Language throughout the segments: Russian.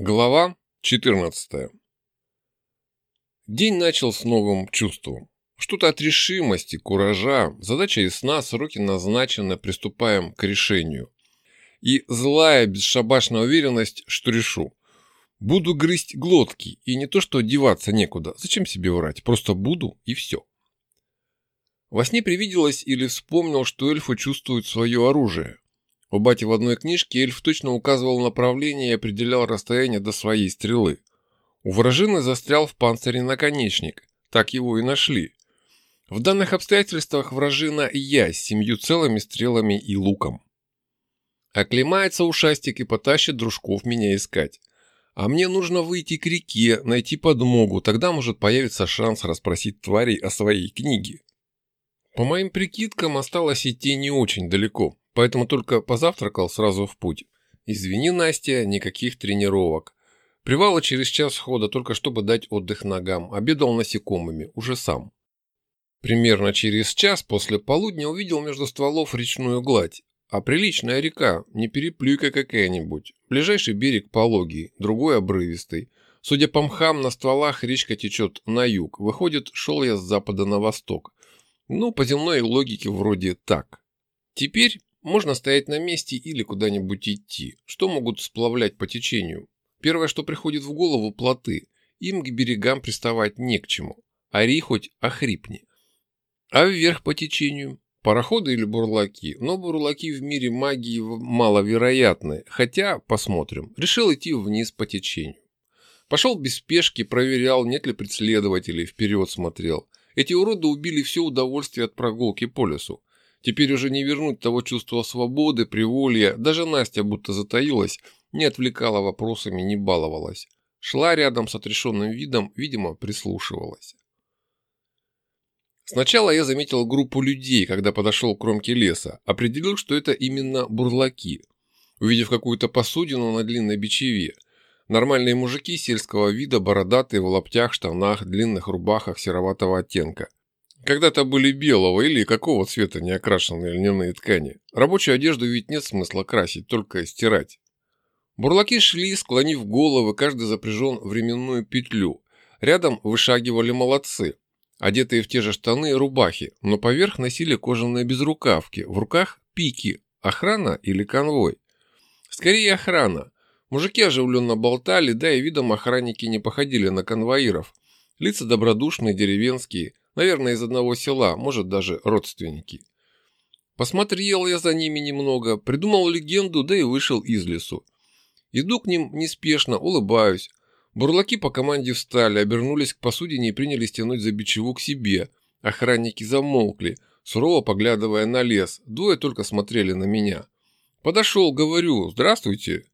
Глава 14. День начал с новым чувством. Что-то от решимости, куража, задача ясна, сроки назначены, приступаем к решению. И злая, бесшабашная уверенность, что решу. Буду грызть глотки, и не то что деваться некуда, зачем себе врать, просто буду и все. Во сне привиделось или вспомнил, что эльфы чувствуют свое оружие. У бати в одной книжке эльф точно указывал направление и определял расстояние до своей стрелы. У вражины застрял в панцире наконечник, так его и нашли. В данных обстоятельствах вражина и я с семью целыми стрелами и луком. Оклемается ушастик и потащит дружков меня искать. А мне нужно выйти к реке, найти подмогу, тогда может появиться шанс расспросить тварей о своей книге. По моим прикидкам, осталось идти не очень далеко, поэтому только позавтракал сразу в путь. Извини, Настя, никаких тренировок. Привала через час хода, только чтобы дать отдых ногам. Обедал насекомыми, уже сам. Примерно через час после полудня увидел между стволов речную гладь. А приличная река, не переплюйка какая-нибудь. Ближайший берег пологий, другой обрывистый. Судя по мхам, на стволах речка течет на юг. Выходит, шел я с запада на восток. Ну, по земной логике вроде так. Теперь можно стоять на месте или куда-нибудь идти. Что могут сплавлять по течению? Первое, что приходит в голову – плоты. Им к берегам приставать не к чему. Ори хоть охрипни. А вверх по течению? Пароходы или бурлаки? Но бурлаки в мире магии маловероятны. Хотя, посмотрим. Решил идти вниз по течению. Пошел без спешки, проверял, нет ли преследователей, вперед смотрел. Эти уроды убили все удовольствие от прогулки по лесу. Теперь уже не вернуть того чувства свободы, приволья. Даже Настя будто затаилась, не отвлекала вопросами, не баловалась. Шла рядом с отрешенным видом, видимо, прислушивалась. Сначала я заметил группу людей, когда подошел к кромке леса. Определил, что это именно бурлаки. Увидев какую-то посудину на длинной бичеве. Нормальные мужики сельского вида, бородатые, в лаптях, штанах, длинных рубахах сероватого оттенка. Когда-то были белого или какого цвета неокрашенные льняные ткани. Рабочую одежду ведь нет смысла красить, только стирать. Бурлаки шли, склонив головы, каждый запряжен временную петлю. Рядом вышагивали молодцы, одетые в те же штаны и рубахи, но поверх носили кожаные безрукавки, в руках пики, охрана или конвой. Скорее охрана. Мужики оживленно болтали, да и видом охранники не походили на конвоиров. Лица добродушные, деревенские, Наверное, из одного села, может даже родственники. Посмотрел я за ними немного, придумал легенду, да и вышел из лесу. Иду к ним неспешно, улыбаюсь. Бурлаки по команде встали, обернулись к посудине и принялись тянуть за бичеву к себе. Охранники замолкли, сурово поглядывая на лес. Двое только смотрели на меня. Подошел, говорю, здравствуйте.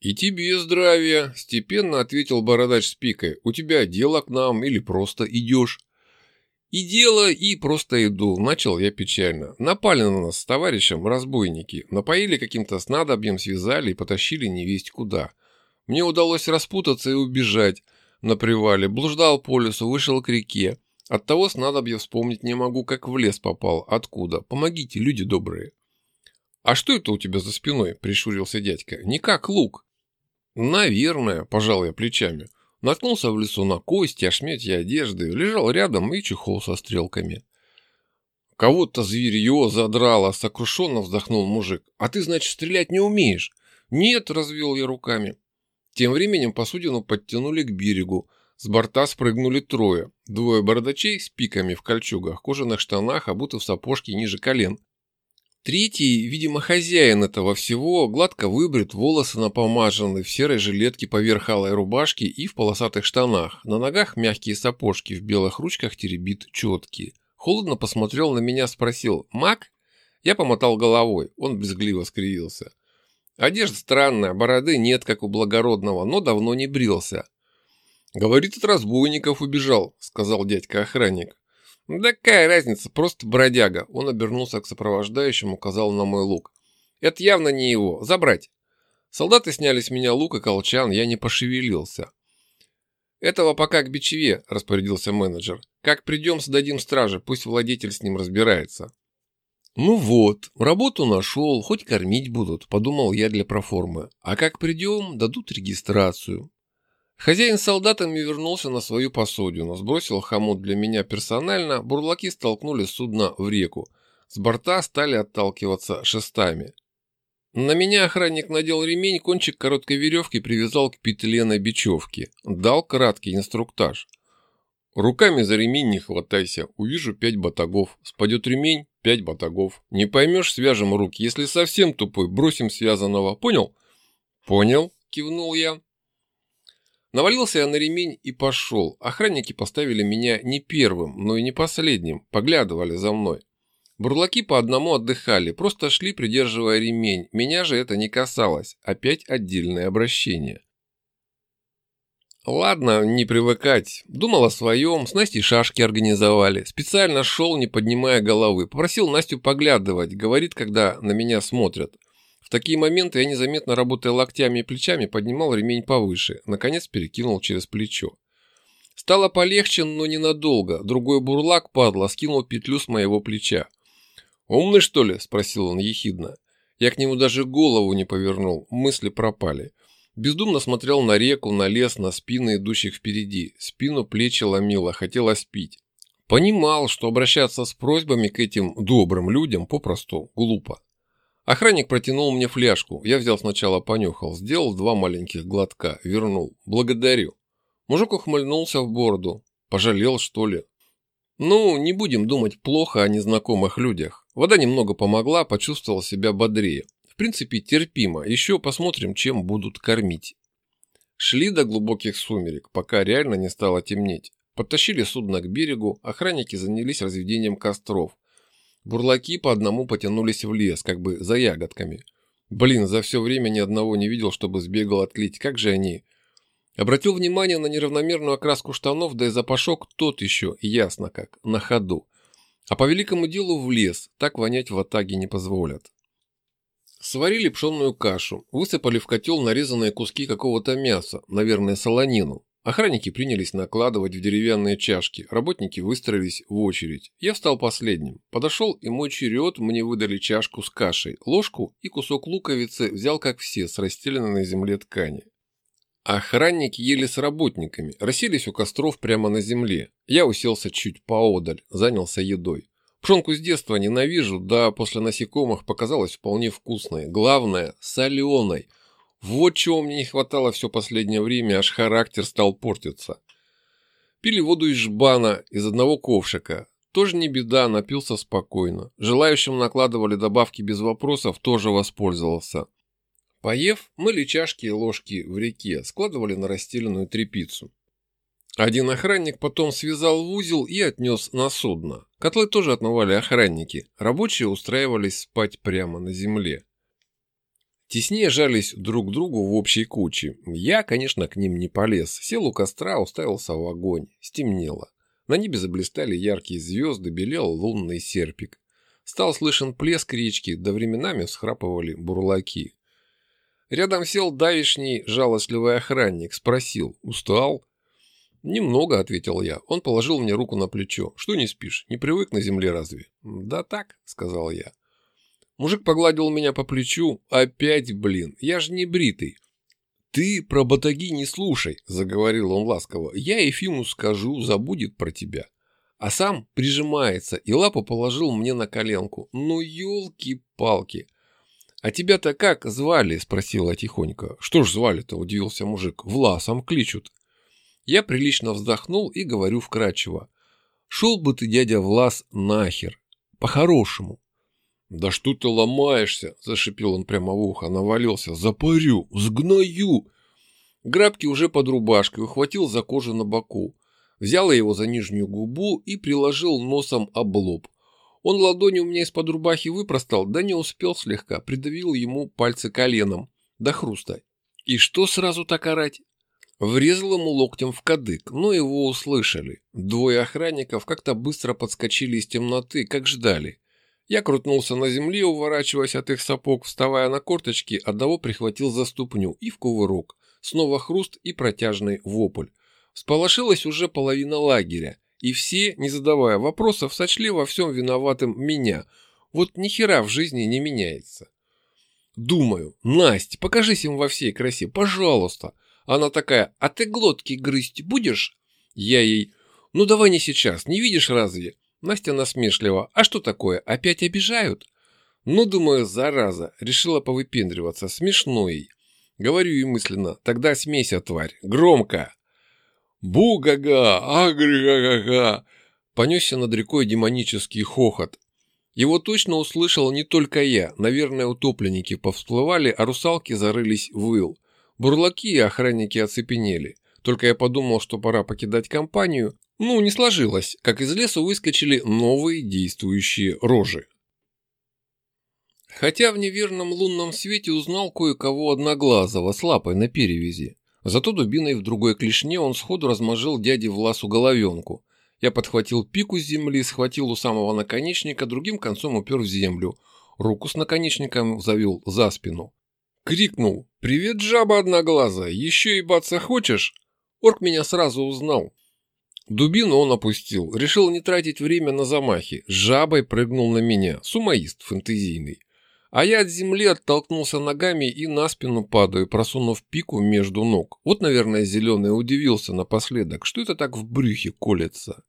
«И тебе здравия», – степенно ответил бородач с пикой. «У тебя дело к нам или просто идешь?» И дело, и просто иду. Начал я печально. Напали на нас с товарищем разбойники. Напоили каким-то снадобьем, связали и потащили невесть куда. Мне удалось распутаться и убежать. На привале блуждал по лесу, вышел к реке. От того снадобья вспомнить не могу, как в лес попал. Откуда? Помогите, люди добрые. «А что это у тебя за спиной?» – прищурился дядька. «Не как лук». «Наверное», – пожал я плечами. Наткнулся в лесу на кости, ошметья одежды, лежал рядом и чехол со стрелками. Кого-то зверье задрало, сокрушенно вздохнул мужик. А ты, значит, стрелять не умеешь? Нет, развел я руками. Тем временем посудину подтянули к берегу. С борта спрыгнули трое. Двое бородачей с пиками в кольчугах, кожаных штанах, обуты в сапожки ниже колен. Третий, видимо, хозяин этого всего, гладко выбрит, волосы напомажены, в серой жилетке поверх алой рубашки и в полосатых штанах. На ногах мягкие сапожки, в белых ручках теребит четкие. Холодно посмотрел на меня, спросил «Маг?». Я помотал головой, он безгливо скривился. Одежда странная, бороды нет, как у благородного, но давно не брился. «Говорит, от разбойников убежал», — сказал дядька-охранник. «Да какая разница, просто бродяга!» Он обернулся к сопровождающему, указал на мой лук. «Это явно не его. Забрать!» Солдаты сняли с меня лук и колчан, я не пошевелился. «Этого пока к бичеве», – распорядился менеджер. «Как придем, сдадим страже, пусть владетель с ним разбирается». Ну вот, работу нашел, хоть кормить будут, подумал я для проформы. А как придем, дадут регистрацию. Хозяин с солдатами вернулся на свою посудину, сбросил хомут для меня персонально, бурлаки столкнули судно в реку. С борта стали отталкиваться шестами. На меня охранник надел ремень, кончик короткой веревки привязал к петле на бечевке. Дал краткий инструктаж. Руками за ремень не хватайся. Увижу пять батагов. Спадет ремень – пять батагов. Не поймешь – свяжем руки. Если совсем тупой, бросим связанного. Понял? Понял, кивнул я. Навалился я на ремень и пошел. Охранники поставили меня не первым, но и не последним. Поглядывали за мной. Бурлаки по одному отдыхали, просто шли, придерживая ремень. Меня же это не касалось. Опять отдельное обращение. Ладно, не привыкать. Думал о своем, с Настей шашки организовали. Специально шел, не поднимая головы. Попросил Настю поглядывать, говорит, когда на меня смотрят. Такие моменты я незаметно, работая локтями и плечами, поднимал ремень повыше. Наконец перекинул через плечо. Стало полегче, но ненадолго. Другой бурлак, падла, скинул петлю с моего плеча. «Умный, что ли?» – спросил он ехидно. Я к нему даже голову не повернул, мысли пропали. Бездумно смотрел на реку, на лес, на спины идущих впереди. Спину плечи ломило, хотелось пить. Понимал, что обращаться с просьбами к этим добрым людям попросту глупо. Охранник протянул мне фляжку. Я взял сначала понюхал, сделал два маленьких глотка, вернул. Благодарю. Мужик ухмыльнулся в бороду. Пожалел, что ли? Ну, не будем думать плохо о незнакомых людях. Вода немного помогла, почувствовал себя бодрее. В принципе, терпимо. Еще посмотрим, чем будут кормить. Шли до глубоких сумерек, пока реально не стало темнеть. Подтащили судно к берегу, охранники занялись разведением костров. Бурлаки по одному потянулись в лес, как бы за ягодками. Блин, за все время ни одного не видел, чтобы сбегал отклить. Как же они... Обратил внимание на неравномерную окраску штанов, да и запашок тот еще, ясно как, на ходу. А по великому делу в лес, так вонять в атаге не позволят. Сварили пшенную кашу, высыпали в котел нарезанные куски какого-то мяса, наверное, солонину. Охранники принялись накладывать в деревянные чашки, работники выстроились в очередь. Я встал последним. Подошел и мой черед, мне выдали чашку с кашей, ложку и кусок луковицы взял, как все, с расстеленной на земле ткани. Охранники ели с работниками, расселись у костров прямо на земле. Я уселся чуть поодаль, занялся едой. Пшенку с детства ненавижу, да после насекомых показалось вполне вкусной. Главное, соленой. Вот чего мне не хватало все последнее время, аж характер стал портиться. Пили воду из жбана, из одного ковшика. Тоже не беда, напился спокойно. Желающим накладывали добавки без вопросов, тоже воспользовался. Поев, мыли чашки и ложки в реке, складывали на расстеленную тряпицу. Один охранник потом связал в узел и отнес на судно. Котлы тоже отмывали охранники. Рабочие устраивались спать прямо на земле. Теснее жались друг к другу в общей куче. Я, конечно, к ним не полез. Сел у костра, уставился в огонь. Стемнело. На небе заблистали яркие звезды, белел лунный серпик. Стал слышен плеск речки, да временами всхрапывали бурлаки. Рядом сел давишний жалостливый охранник, спросил «Устал?» «Немного», — ответил я. Он положил мне руку на плечо. «Что не спишь? Не привык на земле разве?» «Да так», — сказал я. Мужик погладил меня по плечу. «Опять, блин, я же не бритый». «Ты про батаги не слушай», — заговорил он ласково. «Я Ефиму скажу, забудет про тебя». А сам прижимается и лапу положил мне на коленку. «Ну, елки-палки!» «А тебя-то как звали?» – спросила тихонько. «Что ж звали-то?» – удивился мужик. «Власом кличут». Я прилично вздохнул и говорю вкрадчиво. «Шел бы ты, дядя Влас, нахер. По-хорошему». «Да что ты ломаешься?» – зашипел он прямо в ухо, навалился. «Запарю! Сгною!» Грабки уже под рубашкой ухватил за кожу на боку. Взял его за нижнюю губу и приложил носом об лоб. Он ладони у меня из-под рубахи выпростал, да не успел слегка, придавил ему пальцы коленом до хруста. И что сразу так орать? Врезал ему локтем в кадык, но его услышали. Двое охранников как-то быстро подскочили из темноты, как ждали. Я крутнулся на земле, уворачиваясь от их сапог, вставая на корточки, одного прихватил за ступню и в кувырок. Снова хруст и протяжный вопль. Сполошилась уже половина лагеря. И все, не задавая вопросов, сочли во всем виноватым меня. Вот ни хера в жизни не меняется. Думаю, Настя, покажись им во всей красе, пожалуйста. Она такая, а ты глотки грызть будешь? Я ей, ну давай не сейчас, не видишь разве? Настя насмешливо, а что такое, опять обижают? Ну, думаю, зараза, решила повыпендриваться, смешно ей. Говорю ей мысленно, тогда смейся, тварь, громко. Бу-га-га, агры-га-га-га. Понесся над рекой демонический хохот. Его точно услышал не только я. Наверное, утопленники повсплывали, а русалки зарылись в ил. Бурлаки и охранники оцепенели. Только я подумал, что пора покидать компанию. Ну, не сложилось, как из леса выскочили новые действующие рожи. Хотя в неверном лунном свете узнал кое-кого одноглазого с лапой на перевязи. Зато дубиной в другой клешне он сходу размажил дяде Власу головенку. Я подхватил пику с земли, схватил у самого наконечника, другим концом упер в землю. Руку с наконечником завел за спину. Крикнул «Привет, жаба одноглазая! Еще ебаться хочешь?» Орк меня сразу узнал. Дубину он опустил, решил не тратить время на замахи. Жабой прыгнул на меня, сумаист фэнтезийный. А я от земли оттолкнулся ногами и на спину падаю, просунув пику между ног. Вот, наверное, зеленый удивился напоследок, что это так в брюхе колется.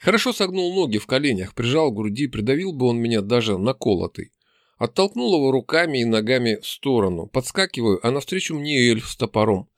Хорошо согнул ноги в коленях, прижал к груди, придавил бы он меня даже наколотый. Оттолкнул его руками и ногами в сторону. Подскакиваю, а навстречу мне эльф с топором.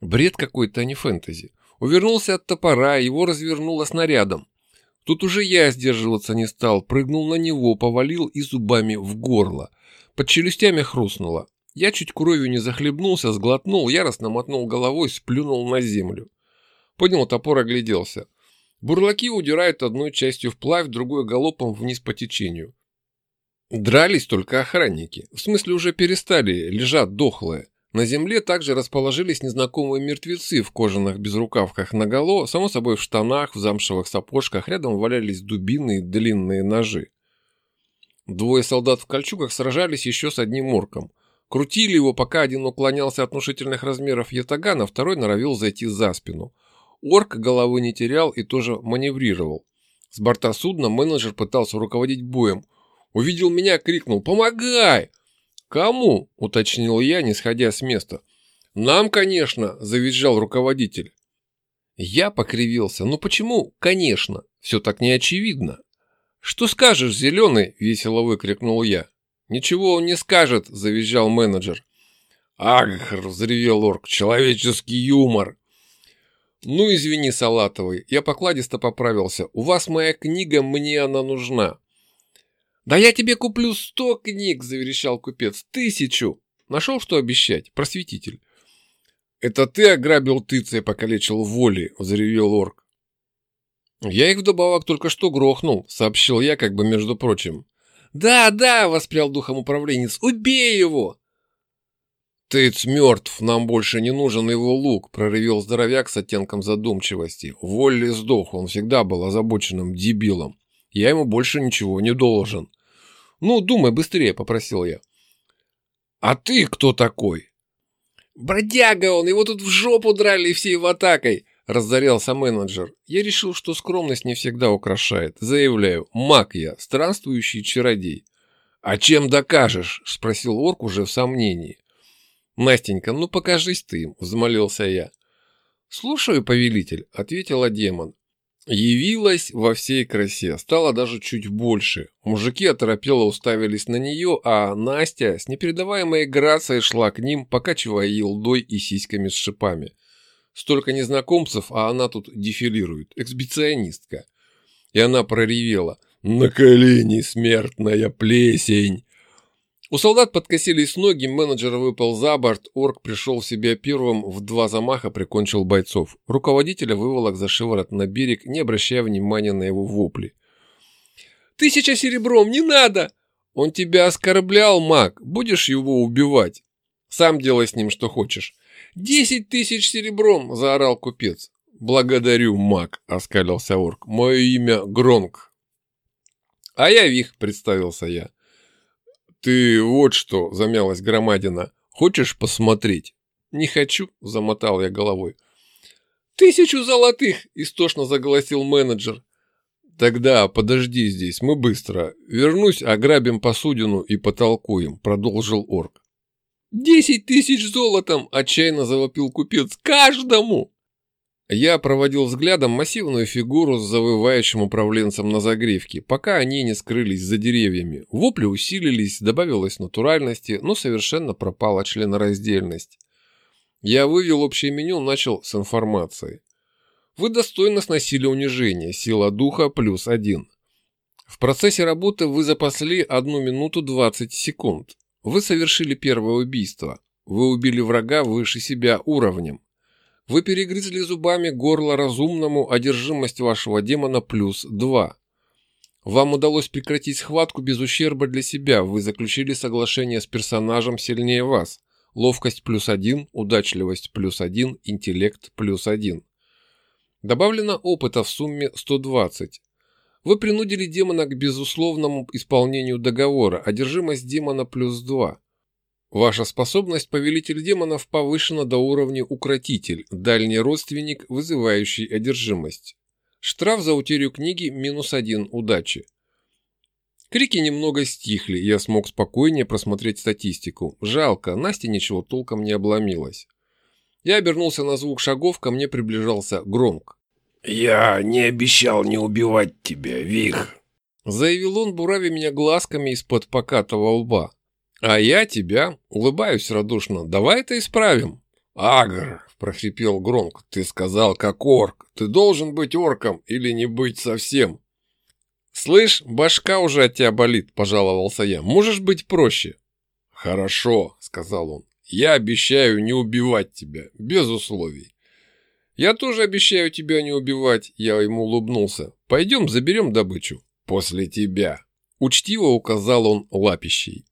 Бред какой-то, а не фэнтези. Увернулся от топора, его развернуло снарядом. Тут уже я сдерживаться не стал, прыгнул на него, повалил и зубами в горло. Под челюстями хрустнуло. Я чуть кровью не захлебнулся, сглотнул, яростно мотнул головой, сплюнул на землю. Поднял топор, огляделся. Бурлаки удирают одной частью вплавь, другой галопом вниз по течению. Дрались только охранники. В смысле уже перестали, лежат дохлые. На земле также расположились незнакомые мертвецы в кожаных безрукавках наголо, само собой в штанах, в замшевых сапожках, рядом валялись дубины и длинные ножи. Двое солдат в кольчугах сражались еще с одним орком. Крутили его, пока один уклонялся от внушительных размеров ятагана, второй норовил зайти за спину. Орк головы не терял и тоже маневрировал. С борта судна менеджер пытался руководить боем. Увидел меня, крикнул «Помогай!» «Кому?» – уточнил я, не сходя с места. «Нам, конечно!» – завизжал руководитель. Я покривился. «Ну почему? Конечно! Все так неочевидно!» «Что скажешь, зеленый?» – весело выкрикнул я. «Ничего он не скажет!» – завизжал менеджер. «Агр!» – взревел орк. «Человеческий юмор!» «Ну, извини, Салатовый, я покладисто поправился. У вас моя книга, мне она нужна. «Да я тебе куплю сто книг!» – заверещал купец. «Тысячу!» Нашел, что обещать, просветитель. «Это ты ограбил тыца и покалечил воли!» – взревел орк. «Я их вдобавок только что грохнул», – сообщил я, как бы между прочим. «Да, да!» – воспрял духом управленец. «Убей его!» «Тыц мертв, нам больше не нужен его лук», – проревел здоровяк с оттенком задумчивости. Волли сдох, он всегда был озабоченным дебилом. Я ему больше ничего не должен. «Ну, думай быстрее», — попросил я. «А ты кто такой?» «Бродяга он, его тут в жопу драли всей в атакой», — разорялся менеджер. Я решил, что скромность не всегда украшает. Заявляю, маг я, странствующий чародей. «А чем докажешь?» — спросил орк уже в сомнении. «Настенька, ну покажись ты им», — взмолился я. «Слушаю, повелитель», — ответила демон. Явилась во всей красе, стало даже чуть больше. Мужики оторопело уставились на нее, а Настя с непередаваемой грацией шла к ним, покачивая елдой и сиськами с шипами. Столько незнакомцев, а она тут дефилирует, эксбиционистка. И она проревела «На колени, смертная плесень!» У солдат подкосились ноги, менеджер выпал за борт, орк пришел в себя первым, в два замаха прикончил бойцов. Руководителя выволок за шиворот на берег, не обращая внимания на его вопли. «Тысяча серебром, не надо!» «Он тебя оскорблял, маг, будешь его убивать?» «Сам делай с ним что хочешь». «Десять тысяч серебром!» – заорал купец. «Благодарю, маг!» – оскалился орк. «Мое имя Гронг». «А я Вих», – представился я. «Ты вот что», — замялась Громадина, — «хочешь посмотреть?» «Не хочу», — замотал я головой. «Тысячу золотых!» — истошно заголосил менеджер. Тогда подожди здесь, мы быстро. Вернусь, ограбим посудину и потолкуем, продолжил орк. «Десять тысяч золотом!» – отчаянно завопил купец. «Каждому!» Я проводил взглядом массивную фигуру с завывающим управленцем на загривке, пока они не скрылись за деревьями. Вопли усилились, добавилось натуральности, но совершенно пропала членораздельность. Я вывел общее меню, начал с информацией. Вы достойно сносили унижение, сила духа плюс один. В процессе работы вы запасли 1 минуту 20 секунд. Вы совершили первое убийство. Вы убили врага выше себя уровнем. Вы перегрызли зубами горло разумному, одержимость вашего демона плюс 2. Вам удалось прекратить схватку без ущерба для себя, вы заключили соглашение с персонажем сильнее вас. Ловкость плюс 1, удачливость плюс 1, интеллект плюс 1. Добавлено опыта в сумме 120. Вы принудили демона к безусловному исполнению договора, одержимость демона плюс 2. Ваша способность повелитель демонов повышена до уровня укротитель, дальний родственник, вызывающий одержимость. Штраф за утерю книги минус один удачи. Крики немного стихли, я смог спокойнее просмотреть статистику. Жалко, Настя ничего толком не обломилась. Я обернулся на звук шагов, ко мне приближался Громк. «Я не обещал не убивать тебя, Вих», — заявил он, буравя меня глазками из-под покатого лба. «А я тебя, улыбаюсь радушно, давай это исправим». «Агр», — прохрипел Громк, — «ты сказал как орк. Ты должен быть орком или не быть совсем». «Слышь, башка уже от тебя болит», — пожаловался я. «Можешь быть проще?» «Хорошо», — сказал он. «Я обещаю не убивать тебя, без условий». «Я тоже обещаю тебя не убивать», — я ему улыбнулся. «Пойдем заберем добычу». «После тебя», — учтиво указал он лапищей.